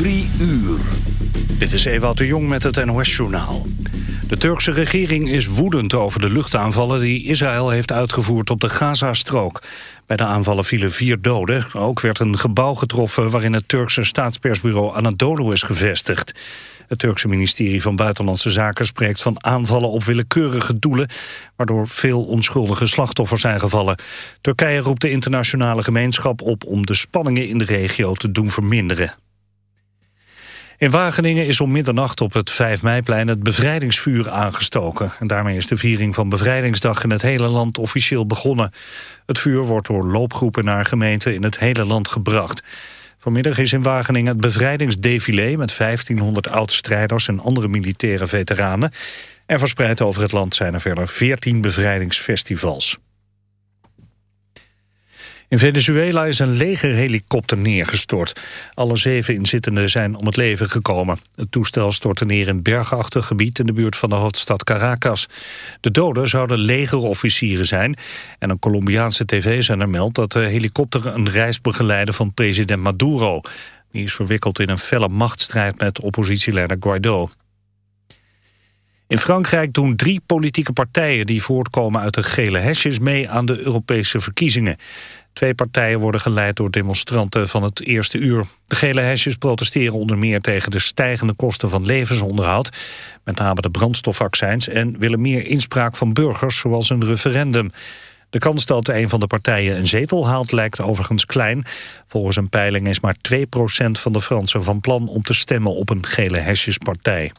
Drie uur. Dit is Ewout de Jong met het NOS-journaal. De Turkse regering is woedend over de luchtaanvallen... die Israël heeft uitgevoerd op de Gazastrook. Bij de aanvallen vielen vier doden. Ook werd een gebouw getroffen... waarin het Turkse staatspersbureau Anadolu is gevestigd. Het Turkse ministerie van Buitenlandse Zaken spreekt van aanvallen op willekeurige doelen, waardoor veel onschuldige slachtoffers zijn gevallen. Turkije roept de internationale gemeenschap op om de spanningen in de regio te doen verminderen. In Wageningen is om middernacht op het 5 meiplein het bevrijdingsvuur aangestoken. En daarmee is de viering van Bevrijdingsdag in het hele land officieel begonnen. Het vuur wordt door loopgroepen naar gemeenten in het hele land gebracht. Vanmiddag is in Wageningen het bevrijdingsdefilé... met 1500 oud-strijders en andere militaire veteranen. En verspreid over het land zijn er verder 14 bevrijdingsfestivals. In Venezuela is een legerhelikopter neergestort. Alle zeven inzittenden zijn om het leven gekomen. Het toestel stortte neer in bergachtig gebied in de buurt van de hoofdstad Caracas. De doden zouden legerofficieren zijn. En een Colombiaanse tv-zender meldt dat de helikopter een reis begeleidde van president Maduro. Die is verwikkeld in een felle machtsstrijd met oppositieleider Guaido. In Frankrijk doen drie politieke partijen die voortkomen uit de gele hesjes mee aan de Europese verkiezingen. Twee partijen worden geleid door demonstranten van het eerste uur. De gele hesjes protesteren onder meer tegen de stijgende kosten van levensonderhoud, met name de brandstofaccijns, en willen meer inspraak van burgers, zoals een referendum. De kans dat een van de partijen een zetel haalt lijkt overigens klein. Volgens een peiling is maar 2% van de Fransen van plan om te stemmen op een gele hesjespartij.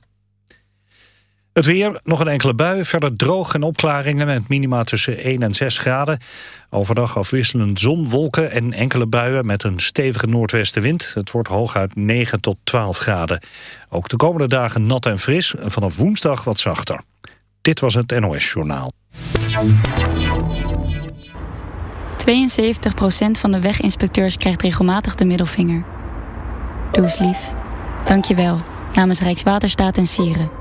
Het weer, nog een enkele bui, verder droog en opklaringen met minima tussen 1 en 6 graden. Overdag afwisselend zon, wolken en enkele buien met een stevige noordwestenwind. Het wordt hooguit 9 tot 12 graden. Ook de komende dagen nat en fris vanaf woensdag wat zachter. Dit was het NOS Journaal. 72% van de weginspecteurs krijgt regelmatig de middelvinger. Doe eens lief. Dank je wel. Namens Rijkswaterstaat en Sieren.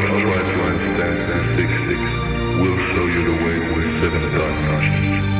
Alpha 11666 will show you the way with seven diagnostics.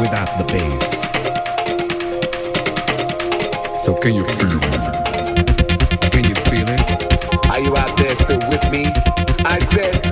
without the bass. So can you feel it? Can you feel it? Are you out there still with me? I said.